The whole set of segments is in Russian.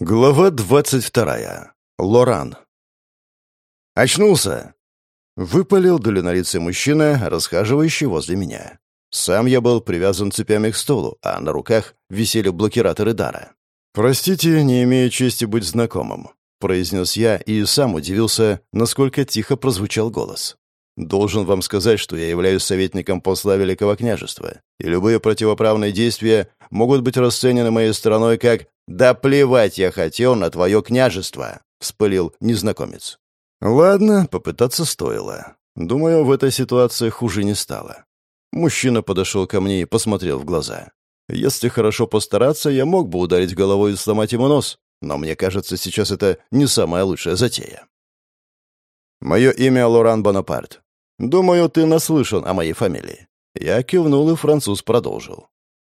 Глава двадцать вторая. Лоран. «Очнулся!» Выпалил длиннолицый мужчина, расхаживающий возле меня. Сам я был привязан цепями к столу, а на руках висели блокираторы дара. «Простите, не имею чести быть знакомым», — произнес я и сам удивился, насколько тихо прозвучал голос. «Должен вам сказать, что я являюсь советником посла Великого княжества, и любые противоправные действия могут быть расценены моей стороной как «Да плевать я хотел на твое княжество», — вспылил незнакомец. Ладно, попытаться стоило. Думаю, в этой ситуации хуже не стало. Мужчина подошел ко мне и посмотрел в глаза. Если хорошо постараться, я мог бы ударить головой и сломать ему нос, но мне кажется, сейчас это не самая лучшая затея. Мое имя Лоран Бонапарт. Думаю, ты наслышан о моей фамилии. Я кивнул, и француз продолжил.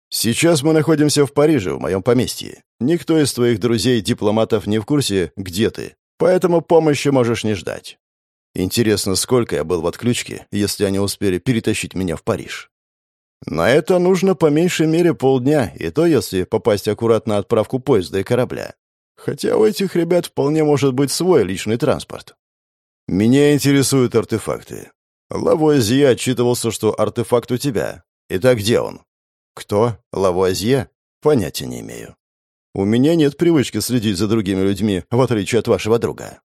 Сейчас мы находимся в Париже, в моем поместье. Никто из твоих друзей-дипломатов не в курсе, где ты, поэтому помощи можешь не ждать. Интересно, сколько я был в отключке, если они успели перетащить меня в Париж. На это нужно по меньшей мере полдня, и то, если попасть аккуратно отправку поезда и корабля. Хотя у этих ребят вполне может быть свой личный транспорт. Меня интересуют артефакты. Лавуазье отчитывался, что артефакт у тебя. Итак, где он? Кто? Лавуазье? Понятия не имею. У меня нет привычки следить за другими людьми, в отличие от вашего друга.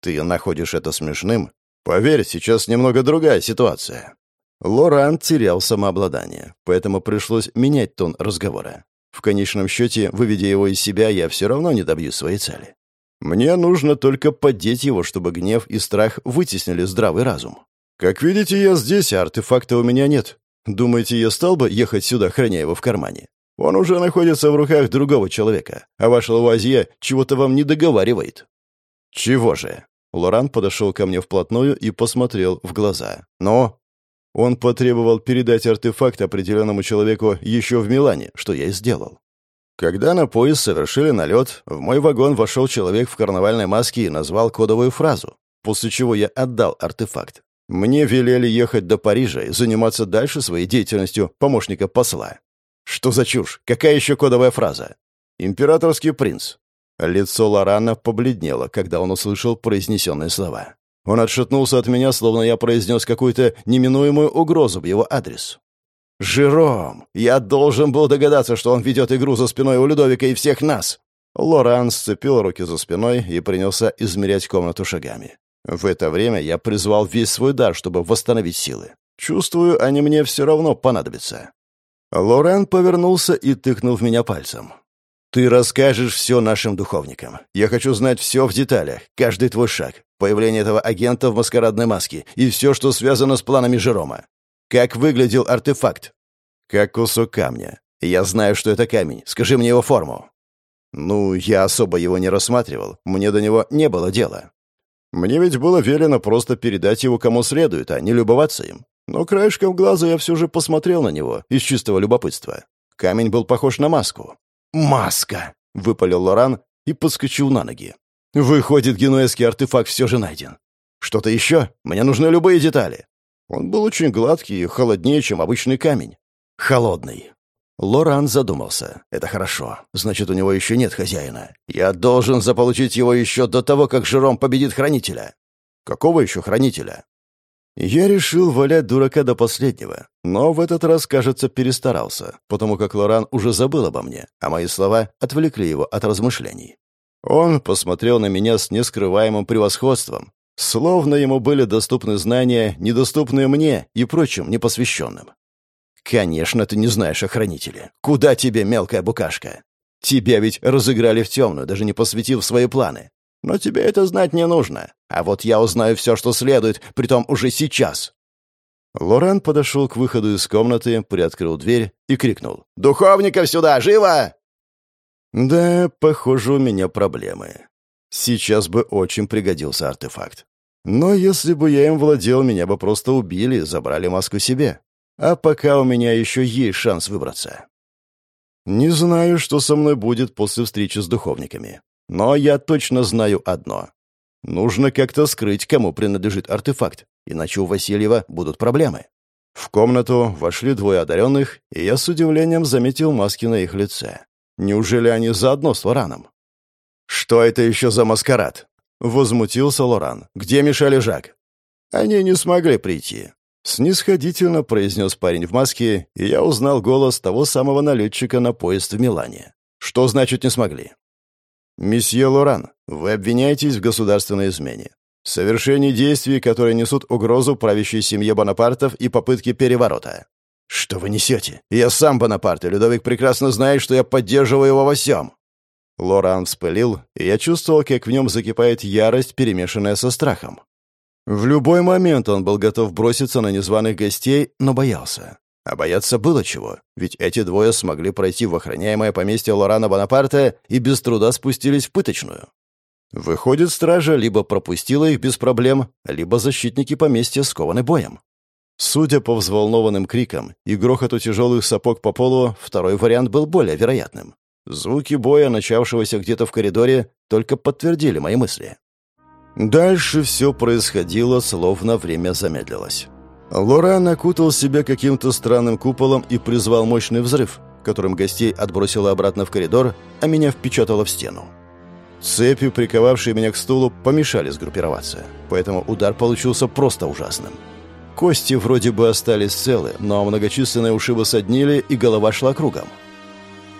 Ты находишь это смешным? Поверь, сейчас немного другая ситуация. Лоран терял самообладание, поэтому пришлось менять тон разговора. В конечном счете, выведя его из себя, я все равно не добьюсь своей цели. Мне нужно только поддеть его, чтобы гнев и страх вытеснили здравый разум. Как видите, я здесь, а артефакта у меня нет. Думаете, я стал бы ехать сюда, храня его в кармане? Он уже находится в руках другого человека, а ваш лавуазье чего-то вам не договаривает. Чего же? Лоран подошел ко мне вплотную и посмотрел в глаза. Но он потребовал передать артефакт определенному человеку еще в Милане, что я и сделал. Когда на поезд совершили налет, в мой вагон вошел человек в карнавальной маске и назвал кодовую фразу, после чего я отдал артефакт. Мне велели ехать до Парижа и заниматься дальше своей деятельностью помощника посла. Что за чушь? Какая еще кодовая фраза? Императорский принц. Лицо Лорана побледнело, когда он услышал произнесенные слова. Он отшатнулся от меня, словно я произнес какую-то неминуемую угрозу в его адрес. «Жером! Я должен был догадаться, что он ведет игру за спиной у Людовика и всех нас!» Лоран сцепил руки за спиной и принялся измерять комнату шагами. В это время я призвал весь свой дар, чтобы восстановить силы. Чувствую, они мне все равно понадобятся. Лорен повернулся и тыкнул в меня пальцем. «Ты расскажешь все нашим духовникам. Я хочу знать все в деталях, каждый твой шаг, появление этого агента в маскарадной маске и все, что связано с планами Жерома. Как выглядел артефакт?» «Как кусок камня. Я знаю, что это камень. Скажи мне его форму». «Ну, я особо его не рассматривал. Мне до него не было дела. Мне ведь было велено просто передать его кому следует, а не любоваться им. Но краешком глаза я все же посмотрел на него из чистого любопытства. Камень был похож на маску. «Маска!» — выпалил Лоран и подскочил на ноги. «Выходит, генуэзский артефакт все же найден. Что-то еще? Мне нужны любые детали». Он был очень гладкий и холоднее, чем обычный камень. Холодный. Лоран задумался. «Это хорошо. Значит, у него еще нет хозяина. Я должен заполучить его еще до того, как Жером победит Хранителя». «Какого еще Хранителя?» Я решил валять дурака до последнего, но в этот раз, кажется, перестарался, потому как Лоран уже забыл обо мне, а мои слова отвлекли его от размышлений. Он посмотрел на меня с нескрываемым превосходством, словно ему были доступны знания, недоступные мне и прочим непосвященным. «Конечно, ты не знаешь о хранителе. Куда тебе, мелкая букашка? Тебя ведь разыграли в темную, даже не посвятив свои планы. Но тебе это знать не нужно. А вот я узнаю все, что следует, притом уже сейчас». Лорен подошел к выходу из комнаты, приоткрыл дверь и крикнул. «Духовников сюда! Живо!» «Да, похоже, у меня проблемы. Сейчас бы очень пригодился артефакт. Но если бы я им владел, меня бы просто убили и забрали маску себе. А пока у меня еще есть шанс выбраться. Не знаю, что со мной будет после встречи с духовниками. Но я точно знаю одно. Нужно как-то скрыть, кому принадлежит артефакт, иначе у Васильева будут проблемы. В комнату вошли двое одаренных, и я с удивлением заметил маски на их лице. Неужели они заодно с Вараном? «Что это еще за маскарад?» — возмутился Лоран. «Где Мишель и Жак?» «Они не смогли прийти», — снисходительно произнес парень в маске, и я узнал голос того самого налетчика на поезд в Милане. «Что значит «не смогли»?» «Месье Лоран, вы обвиняетесь в государственной измене. В совершении действий, которые несут угрозу правящей семье Бонапартов и попытке переворота. «Что вы несете? Я сам Бонапарт, и Людовик прекрасно знает, что я поддерживаю его во всем». Лоран вспылил, и я чувствовал, как в нем закипает ярость, перемешанная со страхом. В любой момент он был готов броситься на незваных гостей, но боялся. А бояться было чего, ведь эти двое смогли пройти в охраняемое поместье Лорана Бонапарта и без труда спустились в пыточную. Выходит, стража либо пропустила их без проблем, либо защитники поместья скованы боем. Судя по взволнованным крикам и грохоту тяжелых сапог по полу, второй вариант был более вероятным. Звуки боя, начавшегося где-то в коридоре, только подтвердили мои мысли. Дальше все происходило, словно время замедлилось. Лоран окутал себя каким-то странным куполом и призвал мощный взрыв, которым гостей отбросило обратно в коридор, а меня впечатало в стену. Цепи, приковавшие меня к стулу, помешали сгруппироваться, поэтому удар получился просто ужасным. Кости вроде бы остались целы, но многочисленные ушибы соднили, и голова шла кругом.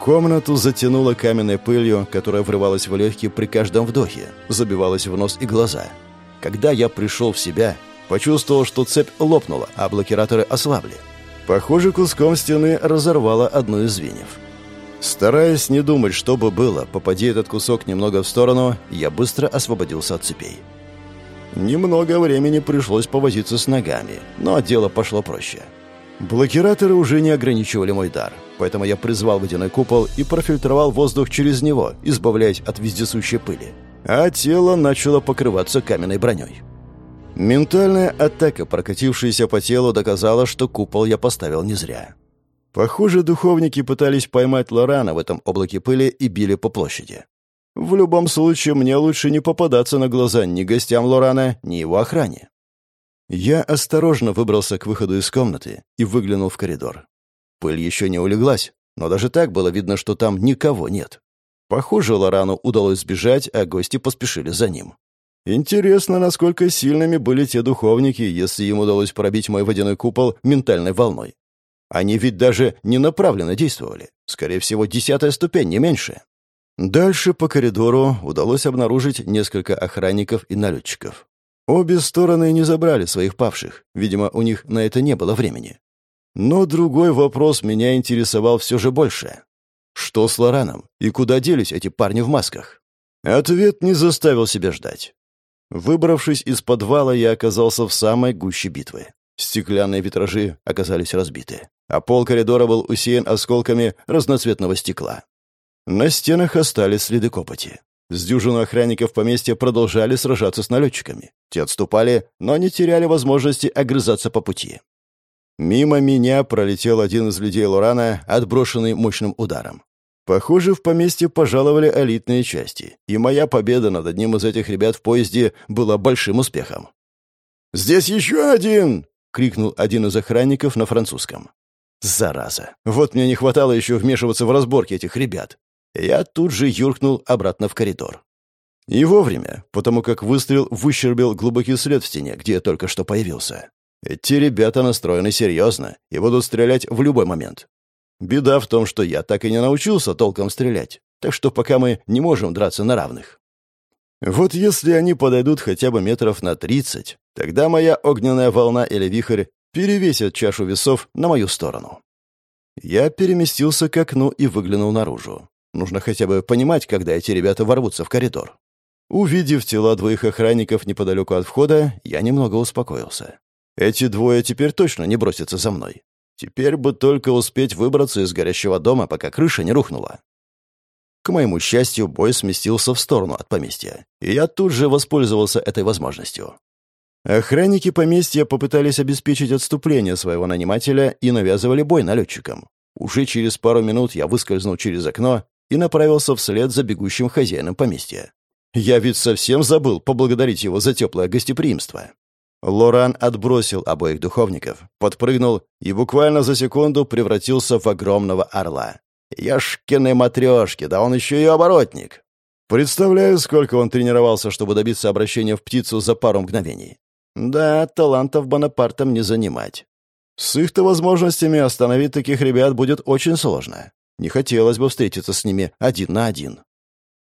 Комнату затянуло каменной пылью, которая врывалась в легкие при каждом вдохе, забивалась в нос и глаза. Когда я пришел в себя, почувствовал, что цепь лопнула, а блокираторы ослабли. Похоже, куском стены разорвало одно из звеньев. Стараясь не думать, что бы было, попади этот кусок немного в сторону, я быстро освободился от цепей. Немного времени пришлось повозиться с ногами, но дело пошло проще. Блокираторы уже не ограничивали мой дар, поэтому я призвал водяной купол и профильтровал воздух через него, избавляясь от вездесущей пыли. А тело начало покрываться каменной броней. Ментальная атака, прокатившаяся по телу, доказала, что купол я поставил не зря. Похоже, духовники пытались поймать Лорана в этом облаке пыли и били по площади. В любом случае, мне лучше не попадаться на глаза ни гостям Лорана, ни его охране. Я осторожно выбрался к выходу из комнаты и выглянул в коридор. Пыль еще не улеглась, но даже так было видно, что там никого нет. Похоже, Лорану удалось сбежать, а гости поспешили за ним. Интересно, насколько сильными были те духовники, если им удалось пробить мой водяной купол ментальной волной. Они ведь даже не направленно действовали. Скорее всего, десятая ступень, не меньше. Дальше по коридору удалось обнаружить несколько охранников и налетчиков. Обе стороны не забрали своих павших. Видимо, у них на это не было времени. Но другой вопрос меня интересовал все же больше. Что с Лораном? И куда делись эти парни в масках? Ответ не заставил себя ждать. Выбравшись из подвала, я оказался в самой гуще битвы. Стеклянные витражи оказались разбиты, а пол коридора был усеян осколками разноцветного стекла. На стенах остались следы копоти. С дюжину охранников поместья продолжали сражаться с налетчиками. Те отступали, но не теряли возможности огрызаться по пути. Мимо меня пролетел один из людей Лорана, отброшенный мощным ударом. Похоже, в поместье пожаловали элитные части, и моя победа над одним из этих ребят в поезде была большим успехом. «Здесь еще один!» — крикнул один из охранников на французском. «Зараза! Вот мне не хватало еще вмешиваться в разборки этих ребят. Я тут же юркнул обратно в коридор. И вовремя, потому как выстрел выщербил глубокий след в стене, где я только что появился. Эти ребята настроены серьезно и будут стрелять в любой момент. Беда в том, что я так и не научился толком стрелять, так что пока мы не можем драться на равных. Вот если они подойдут хотя бы метров на тридцать, тогда моя огненная волна или вихрь перевесят чашу весов на мою сторону. Я переместился к окну и выглянул наружу. Нужно хотя бы понимать, когда эти ребята ворвутся в коридор. Увидев тела двоих охранников неподалеку от входа, я немного успокоился. Эти двое теперь точно не бросятся за мной. Теперь бы только успеть выбраться из горящего дома, пока крыша не рухнула. К моему счастью, бой сместился в сторону от поместья, и я тут же воспользовался этой возможностью. Охранники поместья попытались обеспечить отступление своего нанимателя и навязывали бой налетчикам. Уже через пару минут я выскользнул через окно и направился вслед за бегущим хозяином поместья. Я ведь совсем забыл поблагодарить его за теплое гостеприимство. Лоран отбросил обоих духовников, подпрыгнул и буквально за секунду превратился в огромного орла. Яшкины матрешки, да он еще и оборотник. Представляю, сколько он тренировался, чтобы добиться обращения в птицу за пару мгновений. Да, талантов Бонапартом не занимать. С их-то возможностями остановить таких ребят будет очень сложно. Не хотелось бы встретиться с ними один на один.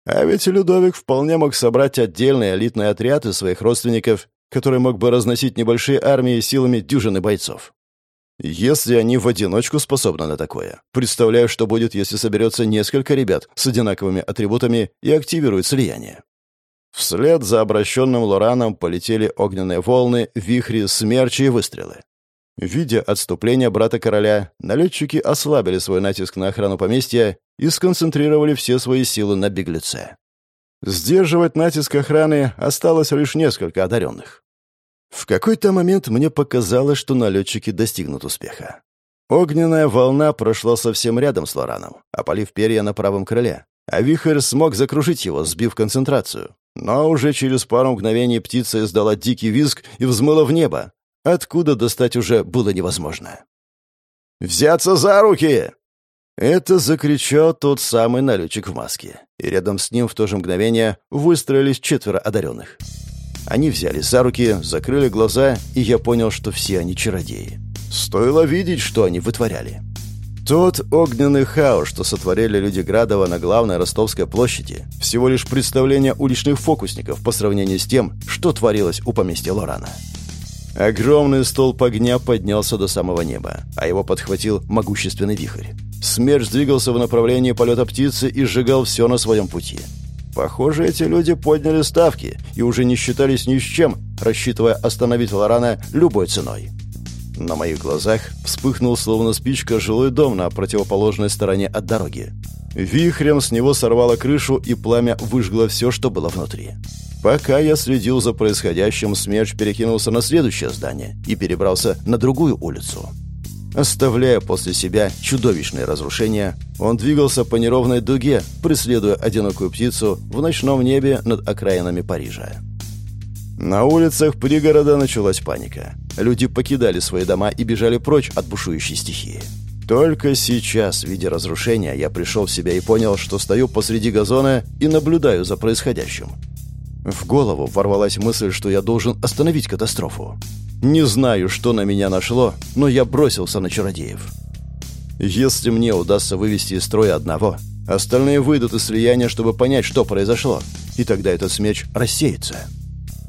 А ведь Людовик вполне мог собрать отдельный элитный отряд из своих родственников, который мог бы разносить небольшие армии силами дюжины бойцов. Если они в одиночку способны на такое, представляю, что будет, если соберется несколько ребят с одинаковыми атрибутами и активирует слияние. Вслед за обращенным Лораном полетели огненные волны, вихри, смерчи и выстрелы. Видя отступление брата короля, налетчики ослабили свой натиск на охрану поместья и сконцентрировали все свои силы на беглеце. Сдерживать натиск охраны осталось лишь несколько одаренных. В какой-то момент мне показалось, что налетчики достигнут успеха. Огненная волна прошла совсем рядом с Лораном, опалив перья на правом крыле, а вихрь смог закружить его, сбив концентрацию. Но уже через пару мгновений птица издала дикий визг и взмыла в небо, откуда достать уже было невозможно. «Взяться за руки!» Это закричал тот самый налетчик в маске, и рядом с ним в то же мгновение выстроились четверо одаренных. Они взяли за руки, закрыли глаза, и я понял, что все они чародеи. Стоило видеть, что они вытворяли. Тот огненный хаос, что сотворили люди Градова на главной Ростовской площади, всего лишь представление уличных фокусников по сравнению с тем, что творилось у поместья Лорана. Огромный столб огня поднялся до самого неба, а его подхватил могущественный вихрь. Смерч двигался в направлении полета птицы и сжигал все на своем пути. Похоже, эти люди подняли ставки и уже не считались ни с чем, рассчитывая остановить Лорана любой ценой. На моих глазах вспыхнул словно спичка жилой дом на противоположной стороне от дороги. Вихрем с него сорвало крышу, и пламя выжгло все, что было внутри. Пока я следил за происходящим, смерч перекинулся на следующее здание и перебрался на другую улицу. Оставляя после себя чудовищные разрушения, он двигался по неровной дуге, преследуя одинокую птицу в ночном небе над окраинами Парижа. На улицах пригорода началась паника. Люди покидали свои дома и бежали прочь от бушующей стихии. Только сейчас, видя разрушения, я пришел в себя и понял, что стою посреди газона и наблюдаю за происходящим. В голову ворвалась мысль, что я должен остановить катастрофу. Не знаю, что на меня нашло, но я бросился на чародеев. Если мне удастся вывести из строя одного, остальные выйдут из слияния, чтобы понять, что произошло, и тогда этот смеч рассеется.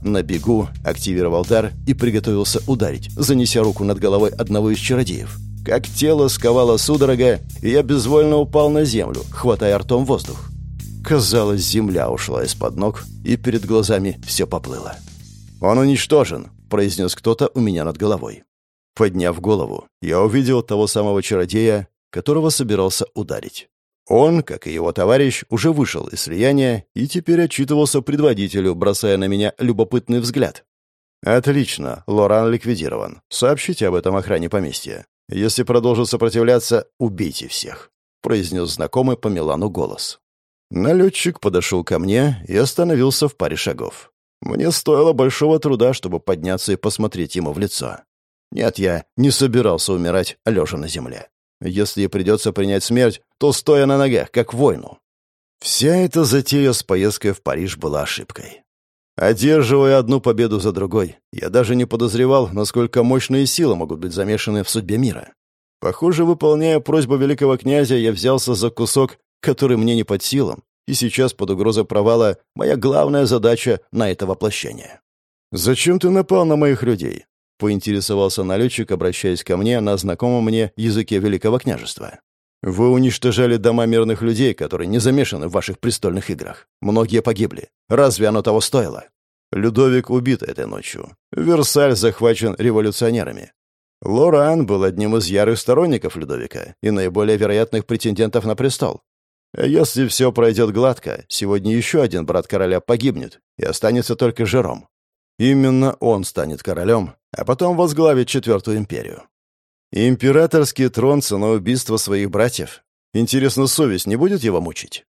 На бегу активировал дар и приготовился ударить, занеся руку над головой одного из чародеев. Как тело сковало судорога, и я безвольно упал на землю, хватая ртом воздух. Казалось, земля ушла из-под ног, и перед глазами все поплыло. «Он уничтожен», — произнес кто-то у меня над головой. Подняв голову, я увидел того самого чародея, которого собирался ударить. Он, как и его товарищ, уже вышел из слияния и теперь отчитывался предводителю, бросая на меня любопытный взгляд. «Отлично, Лоран ликвидирован. Сообщите об этом охране поместья. Если продолжит сопротивляться, убейте всех», — произнес знакомый по Милану голос. Налетчик подошел ко мне и остановился в паре шагов. Мне стоило большого труда, чтобы подняться и посмотреть ему в лицо. Нет, я не собирался умирать, лежа на земле. Если придется принять смерть, то стоя на ногах, как войну. Вся эта затея с поездкой в Париж была ошибкой. Одерживая одну победу за другой, я даже не подозревал, насколько мощные силы могут быть замешаны в судьбе мира. Похоже, выполняя просьбу великого князя, я взялся за кусок, который мне не под силам, и сейчас под угрозой провала моя главная задача на это воплощение. «Зачем ты напал на моих людей?» — поинтересовался налетчик, обращаясь ко мне на знакомом мне языке Великого княжества. «Вы уничтожали дома мирных людей, которые не замешаны в ваших престольных играх. Многие погибли. Разве оно того стоило? Людовик убит этой ночью. Версаль захвачен революционерами. Лоран был одним из ярых сторонников Людовика и наиболее вероятных претендентов на престол. Если все пройдет гладко, сегодня еще один брат короля погибнет, и останется только Жером. Именно он станет королем, а потом возглавит Четвертую империю. Императорский трон ценой убийства своих братьев. Интересно, совесть не будет его мучить?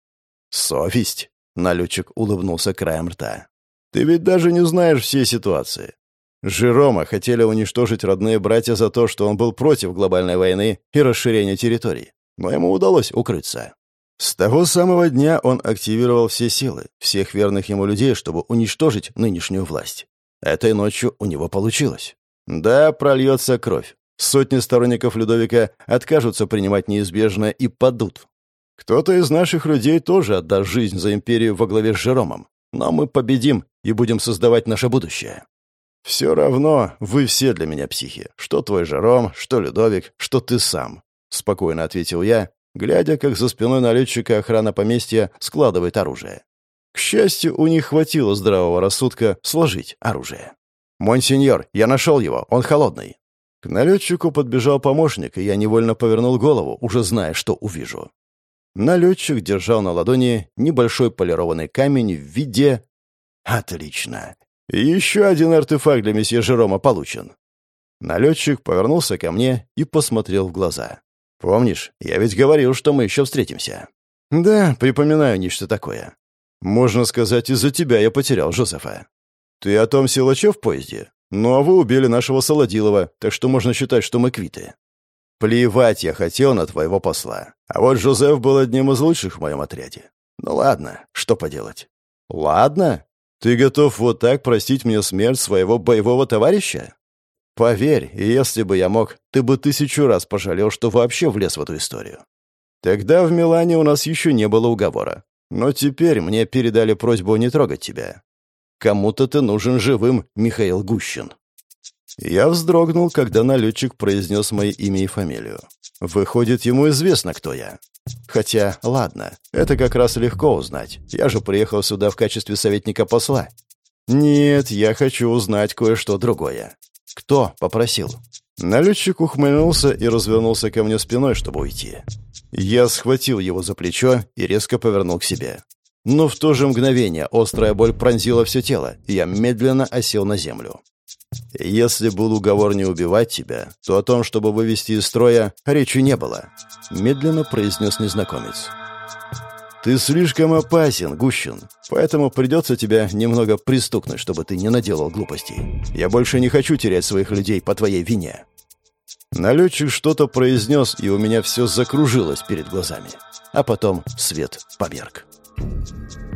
Совесть? Налетчик улыбнулся краем рта. Ты ведь даже не знаешь всей ситуации. Жерома хотели уничтожить родные братья за то, что он был против глобальной войны и расширения территорий. Но ему удалось укрыться. С того самого дня он активировал все силы, всех верных ему людей, чтобы уничтожить нынешнюю власть. Этой ночью у него получилось. Да, прольется кровь. Сотни сторонников Людовика откажутся принимать неизбежное и падут. Кто-то из наших людей тоже отдаст жизнь за империю во главе с Жеромом. Но мы победим и будем создавать наше будущее. Все равно вы все для меня психи. Что твой Жером, что Людовик, что ты сам. Спокойно ответил я, глядя, как за спиной налетчика охрана поместья складывает оружие. К счастью, у них хватило здравого рассудка сложить оружие. «Монсеньор, я нашел его, он холодный». К налетчику подбежал помощник, и я невольно повернул голову, уже зная, что увижу. Налетчик держал на ладони небольшой полированный камень в виде... Отлично. Еще один артефакт для месье Жерома получен. Налетчик повернулся ко мне и посмотрел в глаза. «Помнишь, я ведь говорил, что мы еще встретимся?» «Да, припоминаю нечто такое. Можно сказать, из-за тебя я потерял Жозефа. Ты о том силаче в поезде? Ну, а вы убили нашего Солодилова, так что можно считать, что мы квиты. Плевать я хотел на твоего посла. А вот Жозеф был одним из лучших в моем отряде. Ну ладно, что поделать. Ладно? Ты готов вот так простить мне смерть своего боевого товарища? Поверь, если бы я мог, ты бы тысячу раз пожалел, что вообще влез в эту историю. Тогда в Милане у нас еще не было уговора. Но теперь мне передали просьбу не трогать тебя. Кому-то ты нужен живым, Михаил Гущин. Я вздрогнул, когда налетчик произнес мое имя и фамилию. Выходит, ему известно, кто я. Хотя, ладно, это как раз легко узнать. Я же приехал сюда в качестве советника посла. Нет, я хочу узнать кое-что другое. Кто попросил? Налетчик ухмыльнулся и развернулся ко мне спиной, чтобы уйти. Я схватил его за плечо и резко повернул к себе. Но в то же мгновение острая боль пронзила все тело, и я медленно осел на землю. «Если был уговор не убивать тебя, то о том, чтобы вывести из строя, речи не было», — медленно произнес незнакомец. «Ты слишком опасен, Гущин, поэтому придется тебя немного пристукнуть, чтобы ты не наделал глупостей. Я больше не хочу терять своих людей по твоей вине». Налетчик что-то произнес, и у меня все закружилось перед глазами. А потом свет померк. Thank you.